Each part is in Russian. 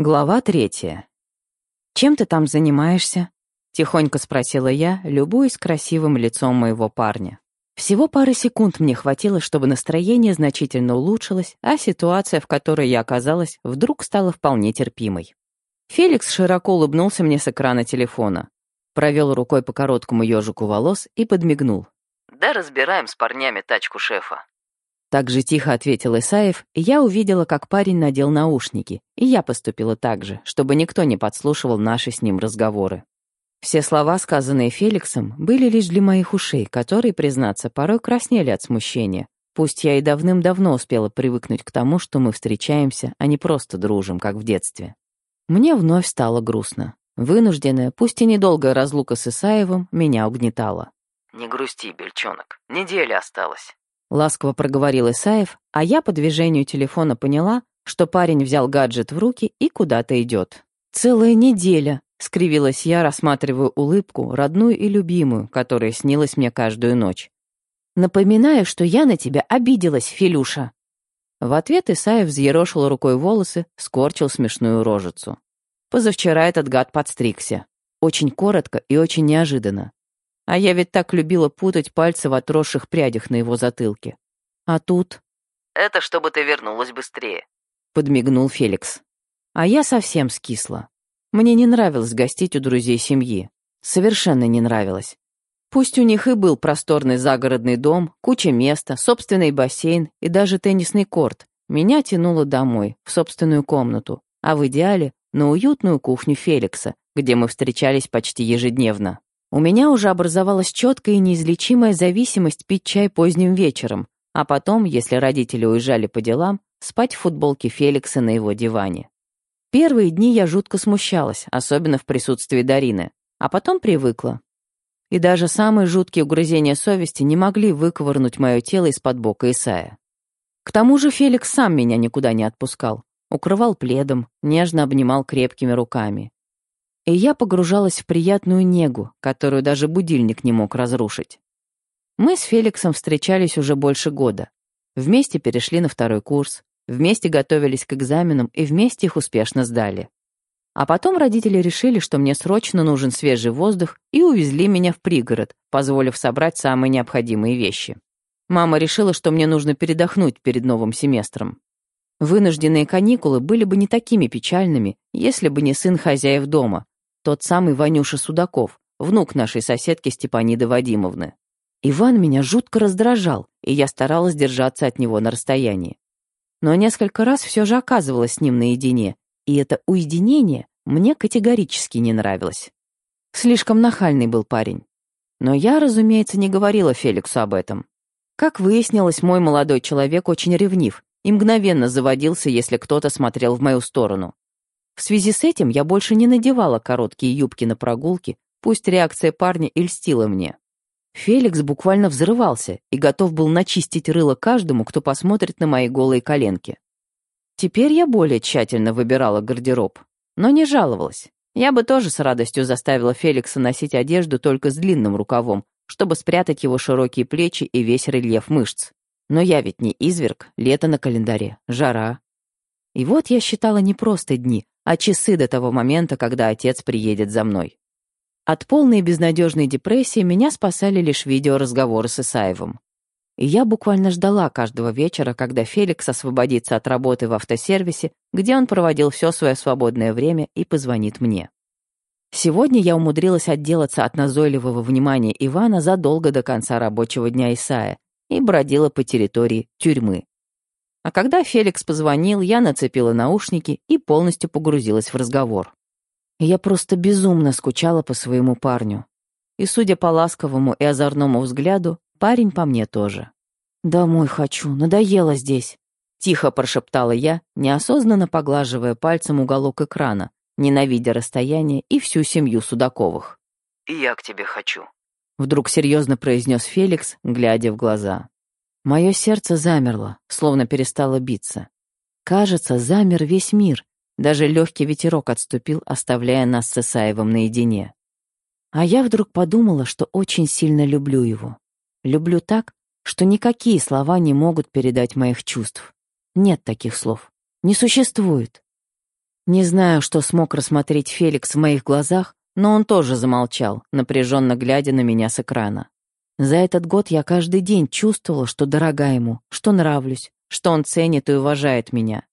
Глава третья. «Чем ты там занимаешься?» — тихонько спросила я, любуясь красивым лицом моего парня. Всего пары секунд мне хватило, чтобы настроение значительно улучшилось, а ситуация, в которой я оказалась, вдруг стала вполне терпимой. Феликс широко улыбнулся мне с экрана телефона, провел рукой по короткому ежику волос и подмигнул. «Да разбираем с парнями тачку шефа». Так же тихо ответил Исаев, и я увидела, как парень надел наушники, и я поступила так же, чтобы никто не подслушивал наши с ним разговоры. Все слова, сказанные Феликсом, были лишь для моих ушей, которые, признаться, порой краснели от смущения. Пусть я и давным-давно успела привыкнуть к тому, что мы встречаемся, а не просто дружим, как в детстве. Мне вновь стало грустно. Вынужденная, пусть и недолгая разлука с Исаевым меня угнетала. «Не грусти, бельчонок, неделя осталась». Ласково проговорил Исаев, а я по движению телефона поняла, что парень взял гаджет в руки и куда-то идет. «Целая неделя», — скривилась я, рассматривая улыбку, родную и любимую, которая снилась мне каждую ночь. «Напоминаю, что я на тебя обиделась, Филюша». В ответ Исаев взъерошил рукой волосы, скорчил смешную рожицу. Позавчера этот гад подстригся. Очень коротко и очень неожиданно. А я ведь так любила путать пальцы в отросших прядях на его затылке. А тут... «Это чтобы ты вернулась быстрее», — подмигнул Феликс. А я совсем скисла. Мне не нравилось гостить у друзей семьи. Совершенно не нравилось. Пусть у них и был просторный загородный дом, куча места, собственный бассейн и даже теннисный корт, меня тянуло домой, в собственную комнату, а в идеале — на уютную кухню Феликса, где мы встречались почти ежедневно. У меня уже образовалась четкая и неизлечимая зависимость пить чай поздним вечером, а потом, если родители уезжали по делам, спать в футболке Феликса на его диване. Первые дни я жутко смущалась, особенно в присутствии Дарины, а потом привыкла. И даже самые жуткие угрызения совести не могли выковырнуть мое тело из-под бока Исая. К тому же Феликс сам меня никуда не отпускал, укрывал пледом, нежно обнимал крепкими руками и я погружалась в приятную негу, которую даже будильник не мог разрушить. Мы с Феликсом встречались уже больше года. Вместе перешли на второй курс, вместе готовились к экзаменам и вместе их успешно сдали. А потом родители решили, что мне срочно нужен свежий воздух, и увезли меня в пригород, позволив собрать самые необходимые вещи. Мама решила, что мне нужно передохнуть перед новым семестром. Вынужденные каникулы были бы не такими печальными, если бы не сын хозяев дома, тот самый Ванюша Судаков, внук нашей соседки Степаниды Вадимовны. Иван меня жутко раздражал, и я старалась держаться от него на расстоянии. Но несколько раз все же оказывалась с ним наедине, и это уединение мне категорически не нравилось. Слишком нахальный был парень. Но я, разумеется, не говорила Феликсу об этом. Как выяснилось, мой молодой человек очень ревнив и мгновенно заводился, если кто-то смотрел в мою сторону. В связи с этим я больше не надевала короткие юбки на прогулки, пусть реакция парня и льстила мне. Феликс буквально взрывался и готов был начистить рыло каждому, кто посмотрит на мои голые коленки. Теперь я более тщательно выбирала гардероб, но не жаловалась. Я бы тоже с радостью заставила Феликса носить одежду только с длинным рукавом, чтобы спрятать его широкие плечи и весь рельеф мышц. Но я ведь не изверг, лето на календаре, жара. И вот я считала не просто дни, а часы до того момента, когда отец приедет за мной. От полной безнадежной депрессии меня спасали лишь видеоразговоры с Исаевым. И я буквально ждала каждого вечера, когда Феликс освободится от работы в автосервисе, где он проводил все свое свободное время и позвонит мне. Сегодня я умудрилась отделаться от назойливого внимания Ивана задолго до конца рабочего дня Исая и бродила по территории тюрьмы. А когда Феликс позвонил, я нацепила наушники и полностью погрузилась в разговор. Я просто безумно скучала по своему парню. И, судя по ласковому и озорному взгляду, парень по мне тоже. «Домой хочу, надоело здесь», — тихо прошептала я, неосознанно поглаживая пальцем уголок экрана, ненавидя расстояние и всю семью Судаковых. «И я к тебе хочу», — вдруг серьезно произнес Феликс, глядя в глаза. Мое сердце замерло, словно перестало биться. Кажется, замер весь мир. Даже легкий ветерок отступил, оставляя нас с Исаевым наедине. А я вдруг подумала, что очень сильно люблю его. Люблю так, что никакие слова не могут передать моих чувств. Нет таких слов. Не существует. Не знаю, что смог рассмотреть Феликс в моих глазах, но он тоже замолчал, напряженно глядя на меня с экрана. За этот год я каждый день чувствовала, что дорога ему, что нравлюсь, что он ценит и уважает меня.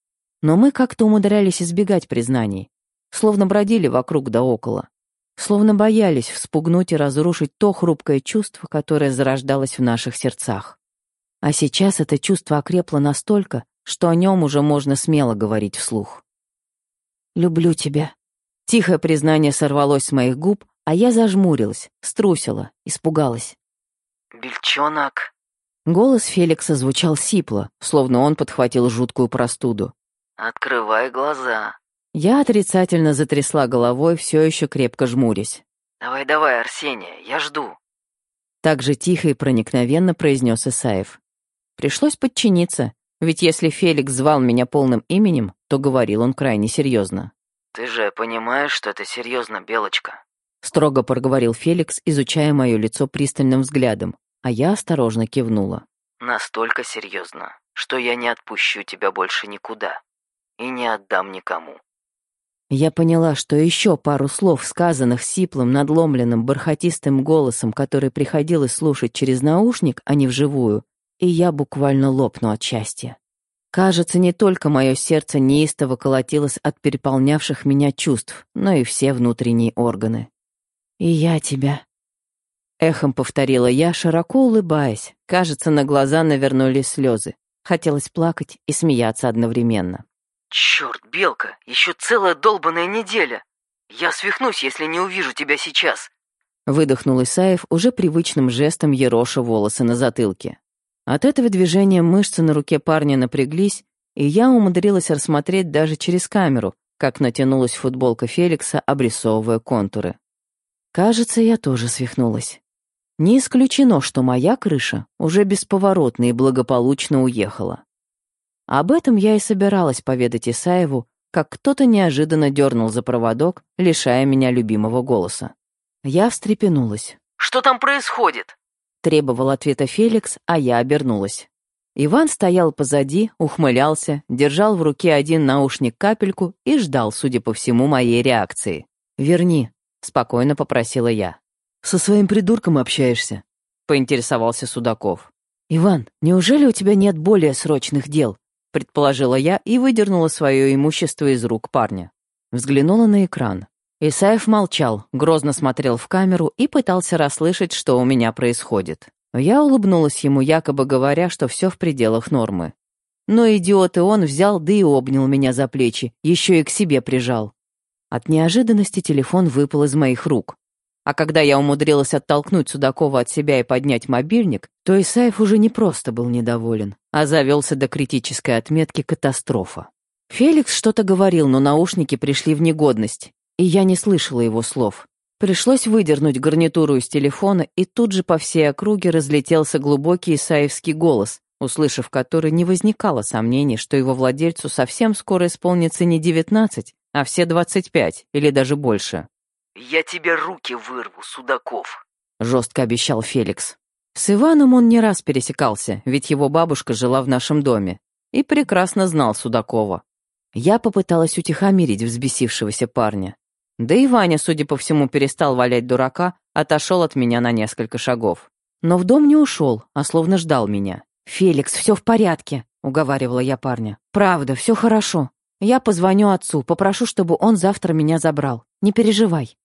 Но мы как-то умудрялись избегать признаний, словно бродили вокруг да около, словно боялись вспугнуть и разрушить то хрупкое чувство, которое зарождалось в наших сердцах. А сейчас это чувство окрепло настолько, что о нем уже можно смело говорить вслух. «Люблю тебя». Тихое признание сорвалось с моих губ, а я зажмурилась, струсила, испугалась. «Бельчонок!» Голос Феликса звучал сипло, словно он подхватил жуткую простуду. «Открывай глаза». Я отрицательно затрясла головой, все еще крепко жмурясь. «Давай-давай, Арсения, я жду». Так же тихо и проникновенно произнес Исаев. Пришлось подчиниться, ведь если Феликс звал меня полным именем, то говорил он крайне серьезно. «Ты же понимаешь, что это серьезно, Белочка?» Строго проговорил Феликс, изучая мое лицо пристальным взглядом, а я осторожно кивнула. «Настолько серьезно, что я не отпущу тебя больше никуда и не отдам никому». Я поняла, что еще пару слов, сказанных сиплым, надломленным, бархатистым голосом, который приходилось слушать через наушник, а не вживую, и я буквально лопну от счастья. Кажется, не только мое сердце неистово колотилось от переполнявших меня чувств, но и все внутренние органы. «И я тебя», — эхом повторила я, широко улыбаясь. Кажется, на глаза навернулись слезы. Хотелось плакать и смеяться одновременно. «Черт, Белка, еще целая долбаная неделя! Я свихнусь, если не увижу тебя сейчас!» Выдохнул Исаев уже привычным жестом ероша волосы на затылке. От этого движения мышцы на руке парня напряглись, и я умудрилась рассмотреть даже через камеру, как натянулась футболка Феликса, обрисовывая контуры. Кажется, я тоже свихнулась. Не исключено, что моя крыша уже бесповоротно и благополучно уехала. Об этом я и собиралась поведать Исаеву, как кто-то неожиданно дернул за проводок, лишая меня любимого голоса. Я встрепенулась. «Что там происходит?» Требовал ответа Феликс, а я обернулась. Иван стоял позади, ухмылялся, держал в руке один наушник-капельку и ждал, судя по всему, моей реакции. «Верни», — спокойно попросила я. «Со своим придурком общаешься?» — поинтересовался Судаков. «Иван, неужели у тебя нет более срочных дел?» предположила я и выдернула свое имущество из рук парня. Взглянула на экран. Исаев молчал, грозно смотрел в камеру и пытался расслышать, что у меня происходит. Я улыбнулась ему, якобы говоря, что все в пределах нормы. Но идиот и он взял, да и обнял меня за плечи, еще и к себе прижал. От неожиданности телефон выпал из моих рук. А когда я умудрилась оттолкнуть Судакова от себя и поднять мобильник, то Исаев уже не просто был недоволен, а завелся до критической отметки «катастрофа». Феликс что-то говорил, но наушники пришли в негодность, и я не слышала его слов. Пришлось выдернуть гарнитуру из телефона, и тут же по всей округе разлетелся глубокий исаевский голос, услышав который не возникало сомнений, что его владельцу совсем скоро исполнится не 19, а все 25 или даже больше. «Я тебе руки вырву, Судаков», — жестко обещал Феликс. С Иваном он не раз пересекался, ведь его бабушка жила в нашем доме и прекрасно знал Судакова. Я попыталась утихомирить взбесившегося парня. Да и Ваня, судя по всему, перестал валять дурака, отошел от меня на несколько шагов. Но в дом не ушел, а словно ждал меня. «Феликс, все в порядке», — уговаривала я парня. «Правда, все хорошо. Я позвоню отцу, попрошу, чтобы он завтра меня забрал. Не переживай».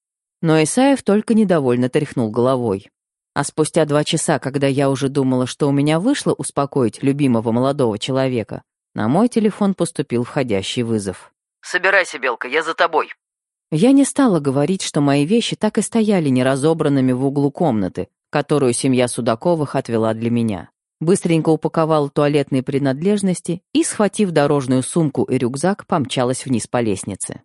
Но Исаев только недовольно тряхнул головой. А спустя два часа, когда я уже думала, что у меня вышло успокоить любимого молодого человека, на мой телефон поступил входящий вызов. «Собирайся, Белка, я за тобой». Я не стала говорить, что мои вещи так и стояли неразобранными в углу комнаты, которую семья Судаковых отвела для меня. Быстренько упаковала туалетные принадлежности и, схватив дорожную сумку и рюкзак, помчалась вниз по лестнице.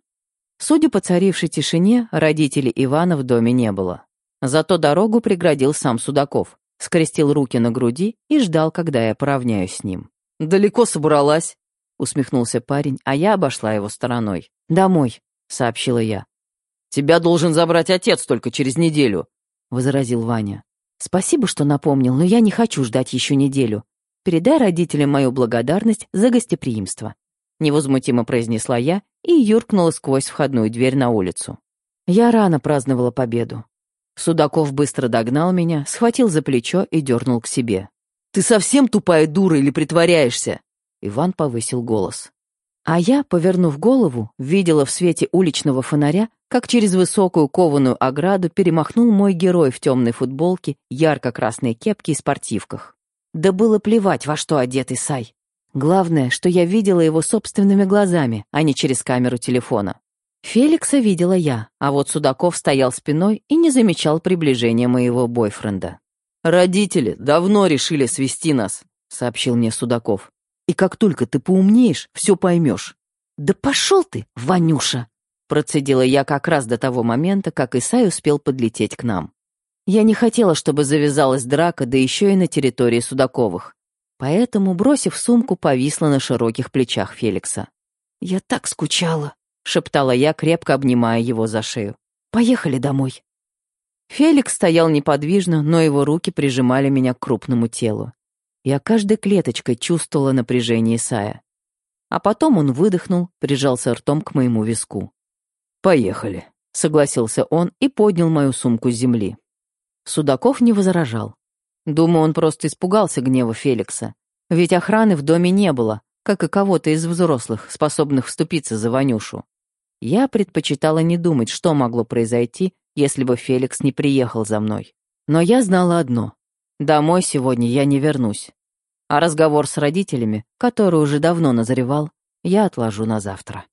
Судя по царившей тишине, родителей Ивана в доме не было. Зато дорогу преградил сам Судаков, скрестил руки на груди и ждал, когда я поравняюсь с ним. «Далеко собралась?» — усмехнулся парень, а я обошла его стороной. «Домой», — сообщила я. «Тебя должен забрать отец только через неделю», — возразил Ваня. «Спасибо, что напомнил, но я не хочу ждать еще неделю. Передай родителям мою благодарность за гостеприимство». Невозмутимо произнесла я и юркнула сквозь входную дверь на улицу. Я рано праздновала победу. Судаков быстро догнал меня, схватил за плечо и дернул к себе. «Ты совсем тупая дура или притворяешься?» Иван повысил голос. А я, повернув голову, видела в свете уличного фонаря, как через высокую кованую ограду перемахнул мой герой в темной футболке, ярко-красной кепке и спортивках. Да было плевать, во что одет Исай. Главное, что я видела его собственными глазами, а не через камеру телефона. Феликса видела я, а вот Судаков стоял спиной и не замечал приближения моего бойфренда. «Родители давно решили свести нас», — сообщил мне Судаков. «И как только ты поумнеешь, все поймешь». «Да пошел ты, Ванюша!» Процедила я как раз до того момента, как Исай успел подлететь к нам. Я не хотела, чтобы завязалась драка, да еще и на территории Судаковых. Поэтому, бросив сумку, повисла на широких плечах Феликса. «Я так скучала», шептала я, крепко обнимая его за шею. «Поехали домой». Феликс стоял неподвижно, но его руки прижимали меня к крупному телу. Я каждой клеточкой чувствовала напряжение Исая. А потом он выдохнул, прижался ртом к моему виску. «Поехали», — согласился он и поднял мою сумку с земли. Судаков не возражал. Думаю, он просто испугался гнева Феликса. Ведь охраны в доме не было, как и кого-то из взрослых, способных вступиться за Ванюшу. Я предпочитала не думать, что могло произойти, если бы Феликс не приехал за мной. Но я знала одно. Домой сегодня я не вернусь. А разговор с родителями, который уже давно назревал, я отложу на завтра.